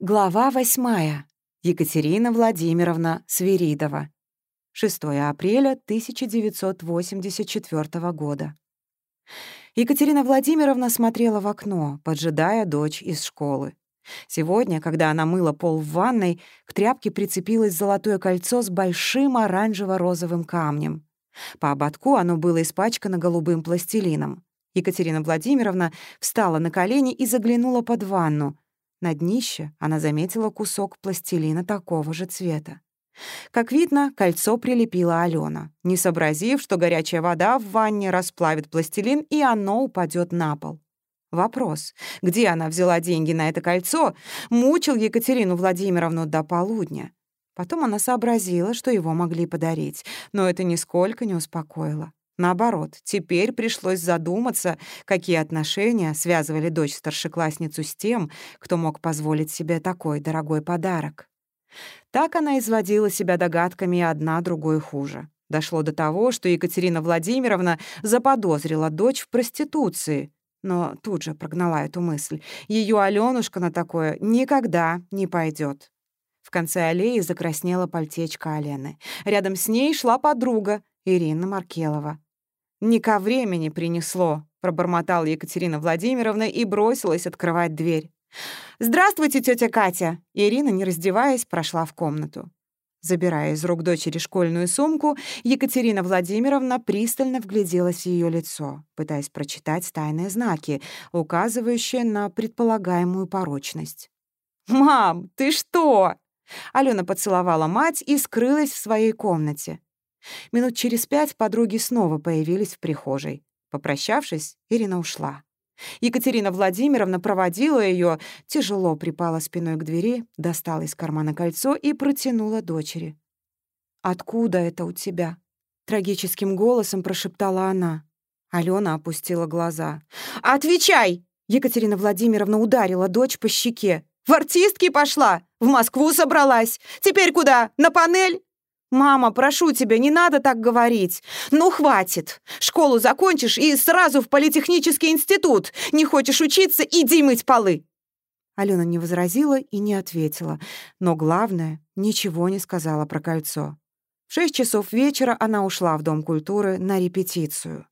Глава восьмая. Екатерина Владимировна Свиридова. 6 апреля 1984 года. Екатерина Владимировна смотрела в окно, поджидая дочь из школы. Сегодня, когда она мыла пол в ванной, к тряпке прицепилось золотое кольцо с большим оранжево-розовым камнем. По ободку оно было испачкано голубым пластилином. Екатерина Владимировна встала на колени и заглянула под ванну. На днище она заметила кусок пластилина такого же цвета. Как видно, кольцо прилепила Алена, не сообразив, что горячая вода в ванне расплавит пластилин, и оно упадет на пол. Вопрос, где она взяла деньги на это кольцо, мучил Екатерину Владимировну до полудня. Потом она сообразила, что его могли подарить, но это нисколько не успокоило. Наоборот, теперь пришлось задуматься, какие отношения связывали дочь-старшеклассницу с тем, кто мог позволить себе такой дорогой подарок. Так она изводила себя догадками одна другой хуже. Дошло до того, что Екатерина Владимировна заподозрила дочь в проституции, но тут же прогнала эту мысль. Ее Алёнушка на такое никогда не пойдет. В конце аллеи закраснела пальтечко Алены. Рядом с ней шла подруга, Ирина Маркелова. «Не ко времени принесло», — пробормотала Екатерина Владимировна и бросилась открывать дверь. «Здравствуйте, тетя Катя!» Ирина, не раздеваясь, прошла в комнату. Забирая из рук дочери школьную сумку, Екатерина Владимировна пристально вгляделась в ее лицо, пытаясь прочитать тайные знаки, указывающие на предполагаемую порочность. «Мам, ты что?» Алена поцеловала мать и скрылась в своей комнате. Минут через пять подруги снова появились в прихожей. Попрощавшись, Ирина ушла. Екатерина Владимировна проводила ее, тяжело припала спиной к двери, достала из кармана кольцо и протянула дочери. «Откуда это у тебя?» — трагическим голосом прошептала она. Алена опустила глаза. «Отвечай!» — Екатерина Владимировна ударила дочь по щеке. «В артистки пошла! В Москву собралась! Теперь куда? На панель? «Мама, прошу тебя, не надо так говорить. Ну, хватит. Школу закончишь и сразу в политехнический институт. Не хочешь учиться, иди мыть полы». Алена не возразила и не ответила, но главное, ничего не сказала про кольцо. В шесть часов вечера она ушла в Дом культуры на репетицию.